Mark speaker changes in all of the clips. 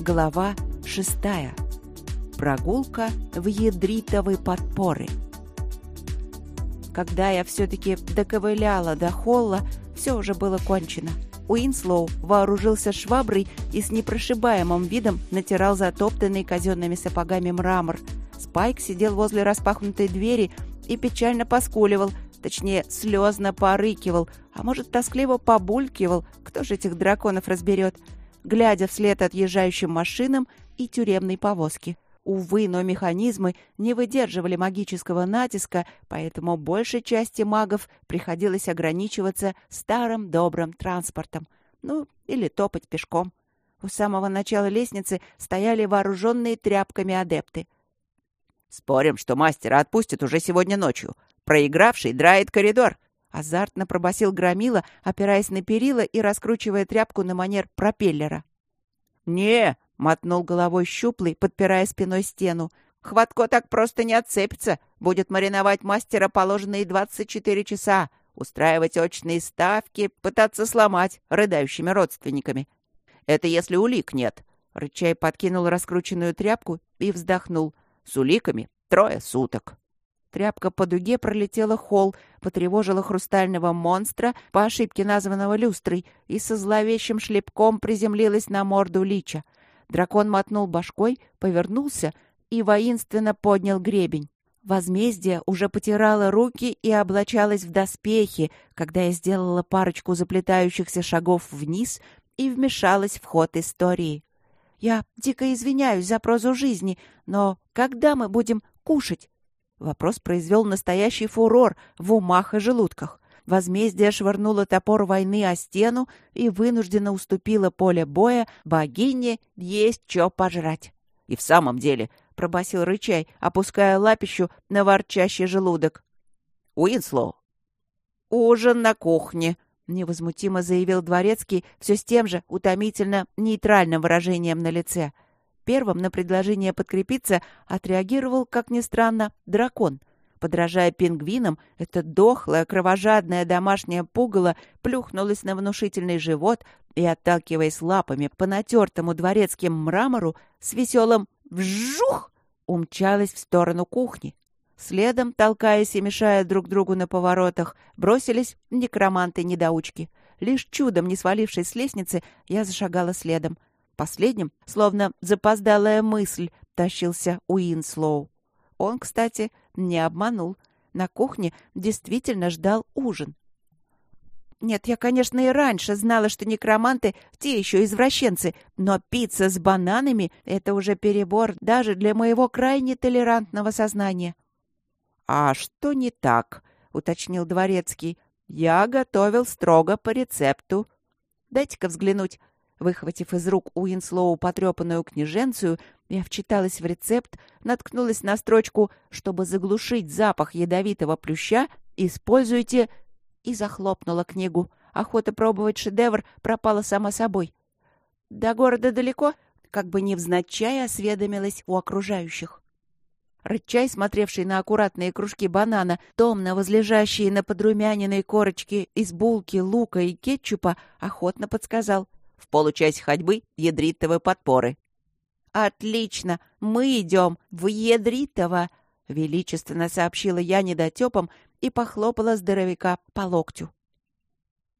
Speaker 1: Глава шестая. Прогулка в ядритовой подпоры. Когда я все-таки доковыляла до холла, все уже было кончено. Уинслоу вооружился шваброй и с непрошибаемым видом натирал затоптанный казенными сапогами мрамор. Спайк сидел возле распахнутой двери и печально поскуливал, точнее, слезно порыкивал, а может, тоскливо побулькивал, кто же этих драконов разберет, глядя вслед отъезжающим машинам и тюремной повозке. Увы, но механизмы не выдерживали магического натиска, поэтому большей части магов приходилось ограничиваться старым добрым транспортом. Ну, или топать пешком. У самого начала лестницы стояли вооруженные тряпками адепты.
Speaker 2: «Спорим, что мастера отпустят уже сегодня ночью. Проигравший драет коридор», —
Speaker 1: азартно пробасил Громила, опираясь на перила и раскручивая тряпку на манер пропеллера.
Speaker 2: «Не,
Speaker 1: Мотнул головой щуплый, подпирая спиной стену. Хватко так просто не отцепится. Будет мариновать мастера положенные 24 часа, устраивать очные ставки, пытаться сломать рыдающими родственниками.
Speaker 2: Это если улик нет.
Speaker 1: Рычай подкинул раскрученную тряпку и вздохнул.
Speaker 2: С уликами трое суток.
Speaker 1: Тряпка по дуге пролетела холл, потревожила хрустального монстра, по ошибке названного люстрой, и со зловещим шлепком приземлилась на морду лича. Дракон мотнул башкой, повернулся и воинственно поднял гребень. Возмездие уже потирало руки и облачалось в доспехи, когда я сделала парочку заплетающихся шагов вниз и вмешалась в ход истории. «Я дико извиняюсь за прозу жизни, но когда мы будем кушать?» Вопрос произвел настоящий фурор в умах и желудках. Возмездие швырнуло топор войны о стену и вынужденно уступило поле боя богине есть что пожрать.
Speaker 2: И в самом деле, — пробасил рычай, опуская лапищу на ворчащий желудок. Уинслоу.
Speaker 1: «Ужин на кухне», — невозмутимо заявил дворецкий все с тем же утомительно нейтральным выражением на лице. Первым на предложение подкрепиться отреагировал, как ни странно, дракон — Подражая пингвинам, это дохлое, кровожадное домашнее пугало плюхнулось на внушительный живот и, отталкиваясь лапами по натертому дворецким мрамору, с веселым «вжух!» умчалось в сторону кухни. Следом, толкаясь и мешая друг другу на поворотах, бросились некроманты-недоучки. Лишь чудом не свалившись с лестницы, я зашагала следом. Последним, словно запоздалая мысль, тащился Уинслоу. Он, кстати, не обманул. На кухне действительно ждал ужин. Нет, я, конечно, и раньше знала, что некроманты — те еще извращенцы, но пицца с бананами — это уже перебор даже для моего крайне толерантного сознания.
Speaker 2: — А что не так? — уточнил Дворецкий. — Я готовил строго по рецепту.
Speaker 1: — Дайте-ка взглянуть. Выхватив из рук Уинслоу потрепанную книженцию, я вчиталась в рецепт, наткнулась на строчку «Чтобы заглушить запах ядовитого плюща, используйте...» и захлопнула книгу. Охота пробовать шедевр пропала сама собой. «До города далеко?» Как бы невзначай осведомилась у окружающих. Рычай, смотревший на аккуратные кружки банана, томно возлежащие на подрумяненной корочке из булки, лука и кетчупа, охотно подсказал.
Speaker 2: «В получасе ходьбы ядритовые подпоры».
Speaker 1: «Отлично! Мы идем в Едритово!» — величественно сообщила я недотепом и похлопала здоровяка по локтю.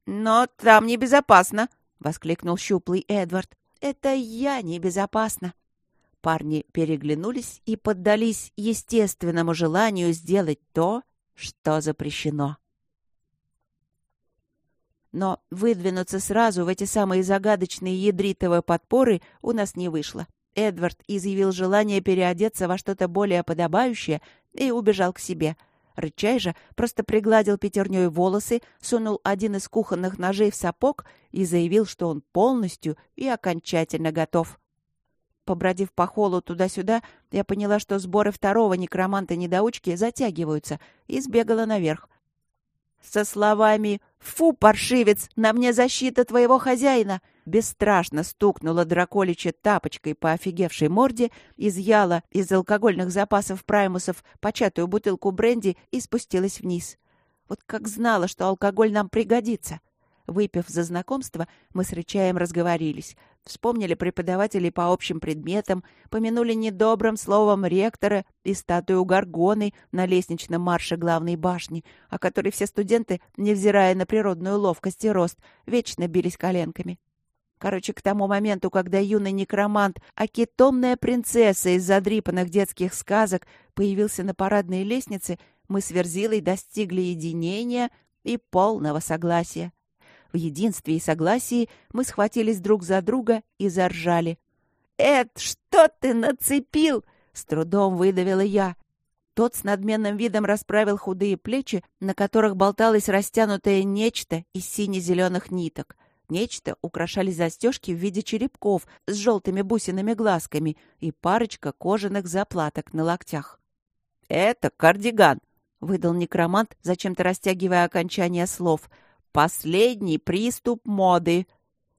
Speaker 1: «Но там небезопасно!» — воскликнул щуплый Эдвард. «Это я небезопасна!» Парни переглянулись и поддались естественному желанию сделать то, что запрещено. Но выдвинуться сразу в эти самые загадочные ядритовые подпоры у нас не вышло. Эдвард изъявил желание переодеться во что-то более подобающее и убежал к себе. Рычай же просто пригладил пятерней волосы, сунул один из кухонных ножей в сапог и заявил, что он полностью и окончательно готов. Побродив по холлу туда-сюда, я поняла, что сборы второго некроманта-недоучки затягиваются, и сбегала наверх. Со словами «Фу, паршивец, на мне защита твоего хозяина!» бесстрашно стукнула драколича тапочкой по офигевшей морде, изъяла из алкогольных запасов праймусов початую бутылку бренди и спустилась вниз. Вот как знала, что алкоголь нам пригодится. Выпив за знакомство, мы с Рычаем разговорились. Вспомнили преподавателей по общим предметам, помянули недобрым словом ректора и статую Гаргоны на лестничном марше главной башни, о которой все студенты, невзирая на природную ловкость и рост, вечно бились коленками. Короче, к тому моменту, когда юный некромант, акитомная принцесса из задрипанных детских сказок, появился на парадной лестнице, мы с Верзилой достигли единения и полного согласия. В единстве и согласии мы схватились друг за друга и заржали. «Эд, что ты нацепил?» — с трудом выдавила я. Тот с надменным видом расправил худые плечи, на которых болталось растянутое нечто из сине-зеленых ниток. Нечто украшали застежки в виде черепков с желтыми бусинами глазками и парочка кожаных заплаток на локтях. «Это кардиган», — выдал некромант, зачем-то растягивая окончание слов — Последний приступ моды.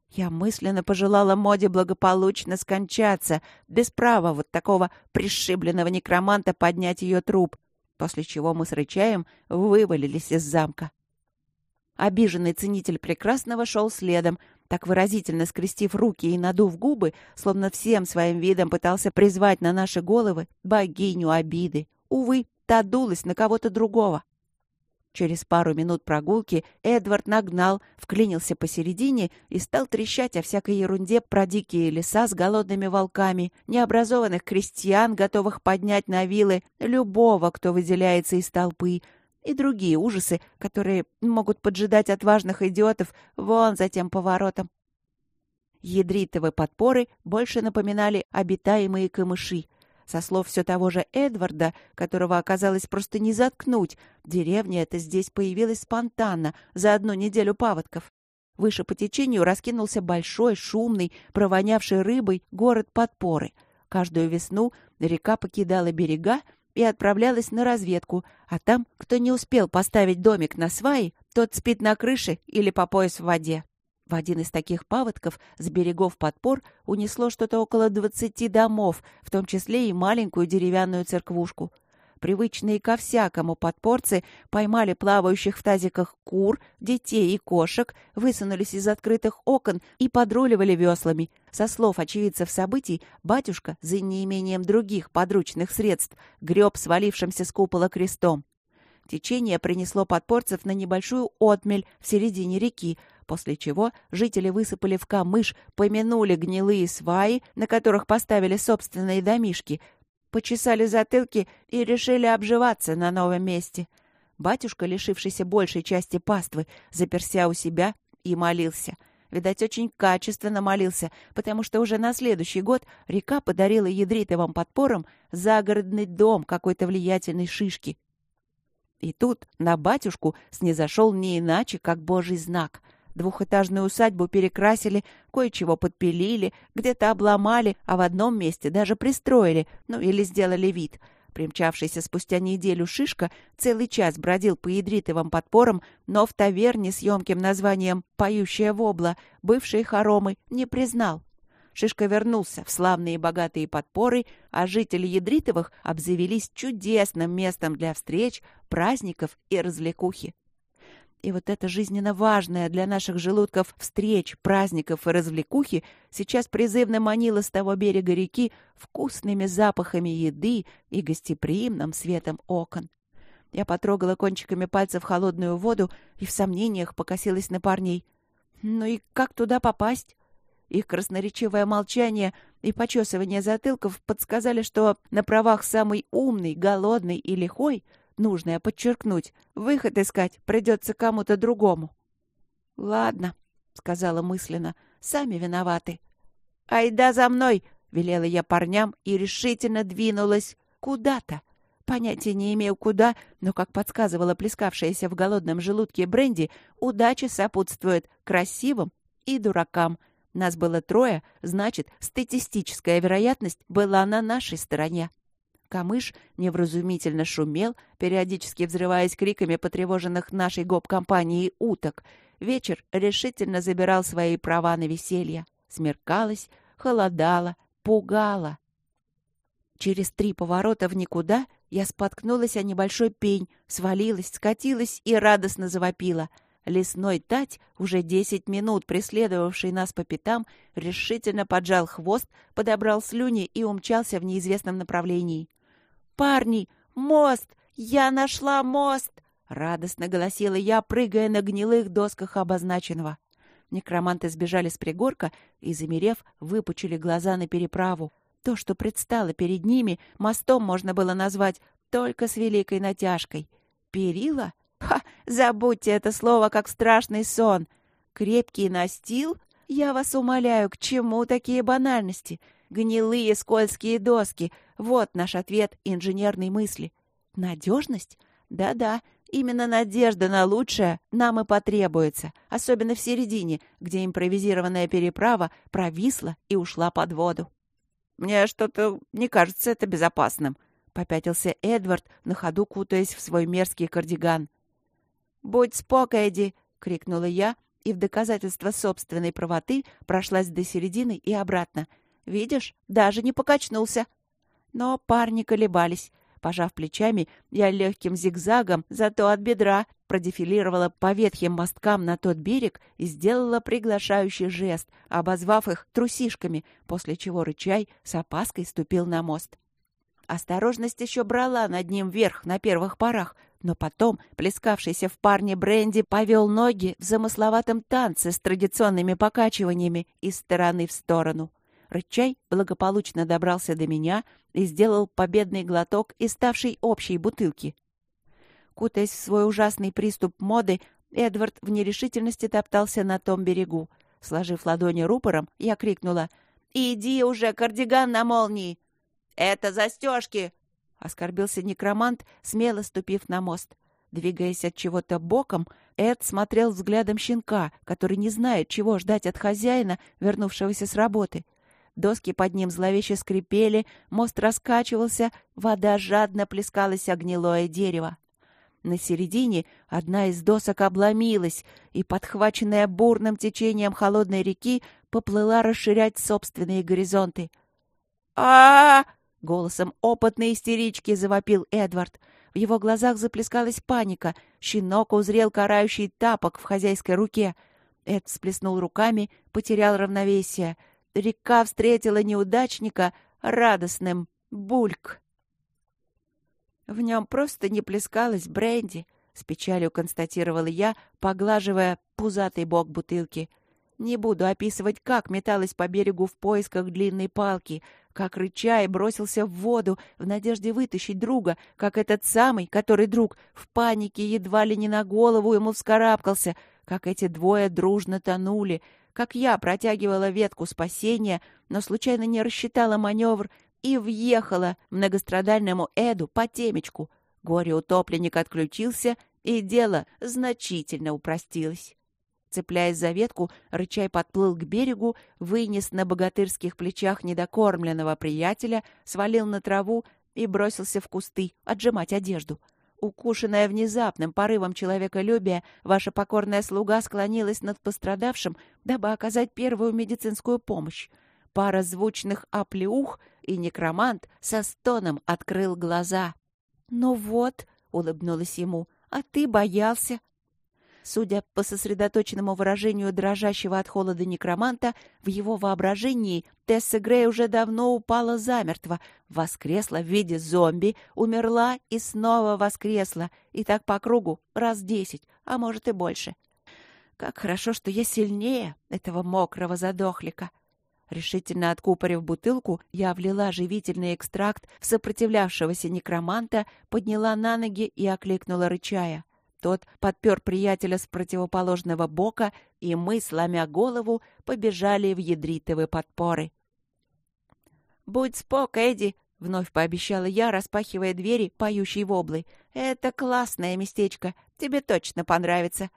Speaker 1: Я мысленно пожелала моде благополучно скончаться, без права вот такого пришибленного некроманта поднять ее труп, после чего мы с рычаем вывалились из замка. Обиженный ценитель прекрасного шел следом, так выразительно скрестив руки и надув губы, словно всем своим видом пытался призвать на наши головы богиню обиды. Увы, та дулась на кого-то другого. Через пару минут прогулки Эдвард нагнал, вклинился посередине и стал трещать о всякой ерунде про дикие леса с голодными волками, необразованных крестьян, готовых поднять на вилы любого, кто выделяется из толпы, и другие ужасы, которые могут поджидать отважных идиотов вон за тем поворотом. Ядритовые подпоры больше напоминали обитаемые камыши — со слов все того же Эдварда, которого оказалось просто не заткнуть, деревня эта здесь появилась спонтанно, за одну неделю паводков. Выше по течению раскинулся большой, шумный, провонявший рыбой город подпоры. Каждую весну река покидала берега и отправлялась на разведку, а там, кто не успел поставить домик на сваи, тот спит на крыше или по пояс в воде. В один из таких паводков с берегов подпор унесло что-то около двадцати домов, в том числе и маленькую деревянную церквушку. Привычные ко всякому подпорцы поймали плавающих в тазиках кур, детей и кошек, высунулись из открытых окон и подруливали веслами. Со слов очевидцев событий, батюшка, за неимением других подручных средств, греб свалившимся с купола крестом. Течение принесло подпорцев на небольшую отмель в середине реки, после чего жители высыпали в камыш, помянули гнилые сваи, на которых поставили собственные домишки, почесали затылки и решили обживаться на новом месте. Батюшка, лишившийся большей части паствы, заперся у себя и молился. Видать, очень качественно молился, потому что уже на следующий год река подарила ядритовым подпорам загородный дом какой-то влиятельной шишки. И тут на батюшку снизошел не иначе, как божий знак — Двухэтажную усадьбу перекрасили, кое-чего подпилили, где-то обломали, а в одном месте даже пристроили, ну или сделали вид. Примчавшийся спустя неделю Шишка целый час бродил по ядритовым подпорам, но в таверне с емким названием «Поющая вобла» бывшие хоромы не признал. Шишка вернулся в славные и богатые подпоры, а жители Ядритовых обзавелись чудесным местом для встреч, праздников и развлекухи. И вот эта жизненно важная для наших желудков встреч, праздников и развлекухи сейчас призывно манила с того берега реки вкусными запахами еды и гостеприимным светом окон. Я потрогала кончиками пальцев холодную воду и в сомнениях покосилась на парней. Ну и как туда попасть? Их красноречивое молчание и почесывание затылков подсказали, что на правах самый умный, голодный и лихой — нужное подчеркнуть. Выход искать придется кому-то другому. — Ладно, — сказала мысленно, — сами виноваты. — Айда за мной! — велела я парням и решительно двинулась куда-то. Понятия не имею куда, но, как подсказывала плескавшаяся в голодном желудке бренди, удача сопутствует красивым и дуракам. Нас было трое, значит, статистическая вероятность была на нашей стороне. Камыш невразумительно шумел, периодически взрываясь криками потревоженных нашей гоп-компанией уток. Вечер решительно забирал свои права на веселье. Смеркалось, холодало, пугало. Через три поворота в никуда я споткнулась о небольшой пень, свалилась, скатилась и радостно завопила. Лесной тать, уже десять минут преследовавший нас по пятам, решительно поджал хвост, подобрал слюни и умчался в неизвестном направлении. «Парни, мост! Я нашла мост!» — радостно голосила я, прыгая на гнилых досках обозначенного. Некроманты сбежали с пригорка и, замерев, выпучили глаза на переправу. То, что предстало перед ними, мостом можно было назвать только с великой натяжкой. Перила? Ха! Забудьте это слово, как страшный сон. Крепкий настил? Я вас умоляю, к чему такие банальности? Гнилые скользкие доски. Вот наш ответ инженерной мысли. Надежность? Да-да, именно надежда на лучшее нам и потребуется, особенно в середине, где импровизированная переправа провисла и ушла под воду. «Мне что-то не кажется это безопасным», — попятился Эдвард, на ходу кутаясь в свой мерзкий кардиган. «Будь спок, Эдди!» — крикнула я, и в доказательство собственной правоты прошлась до середины и обратно. «Видишь, даже не покачнулся!» Но парни колебались. Пожав плечами, я легким зигзагом, зато от бедра, продефилировала по ветхим мосткам на тот берег и сделала приглашающий жест, обозвав их трусишками, после чего рычай с опаской ступил на мост. Осторожность еще брала над ним вверх на первых порах, но потом плескавшийся в парне бренди повел ноги в замысловатом танце с традиционными покачиваниями из стороны в сторону. Рычай благополучно добрался до меня и сделал победный глоток из ставшей общей бутылки. Кутаясь в свой ужасный приступ моды, Эдвард в нерешительности топтался на том берегу. Сложив ладони рупором, я крикнула «Иди уже, кардиган на молнии!» «Это застежки!» — оскорбился некромант, смело ступив на мост. Двигаясь от чего-то боком, Эд смотрел взглядом щенка, который не знает, чего ждать от хозяина, вернувшегося с работы — Доски под ним зловеще скрипели, мост раскачивался, вода жадно плескалась о гнилое дерево. На середине одна из досок обломилась и, подхваченная бурным течением холодной реки, поплыла расширять собственные горизонты. а, -а, голосом опытной истерички завопил Эдвард. В его глазах заплескалась паника. Щенок узрел карающий тапок в хозяйской руке. Эд всплеснул руками, потерял равновесие — река встретила неудачника радостным бульк. В нем просто не плескалось бренди, с печалью констатировала я, поглаживая пузатый бок бутылки. Не буду описывать, как металась по берегу в поисках длинной палки, как рыча и бросился в воду в надежде вытащить друга, как этот самый, который друг, в панике едва ли не на голову ему вскарабкался, как эти двое дружно тонули, как я протягивала ветку спасения, но случайно не рассчитала маневр и въехала многострадальному Эду по темечку. Горе-утопленник отключился, и дело значительно упростилось. Цепляясь за ветку, рычай подплыл к берегу, вынес на богатырских плечах недокормленного приятеля, свалил на траву и бросился в кусты отжимать одежду — Укушенная внезапным порывом человеколюбия, ваша покорная слуга склонилась над пострадавшим, дабы оказать первую медицинскую помощь. Пара звучных оплеух, и некромант со стоном открыл глаза. «Ну вот», — улыбнулась ему, — «а ты боялся». Судя по сосредоточенному выражению дрожащего от холода некроманта, в его воображении Тесса Грей уже давно упала замертво, воскресла в виде зомби, умерла и снова воскресла, и так по кругу раз десять, а может и больше. Как хорошо, что я сильнее этого мокрого задохлика. Решительно откупорив бутылку, я влила живительный экстракт в сопротивлявшегося некроманта, подняла на ноги и окликнула рычая. Тот подпер приятеля с противоположного бока, и мы, сломя голову, побежали в ядритовые подпоры. «Будь спок, Эдди!» — вновь пообещала я, распахивая двери, поющей воблы. «Это классное местечко. Тебе точно понравится».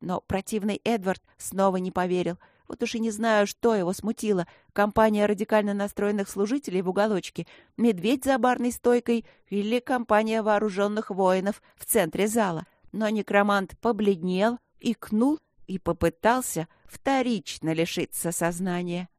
Speaker 1: Но противный Эдвард снова не поверил. Вот уж и не знаю, что его смутило. Компания радикально настроенных служителей в уголочке, медведь за барной стойкой или компания вооруженных воинов в центре зала — но некромант побледнел, икнул и попытался вторично лишиться сознания.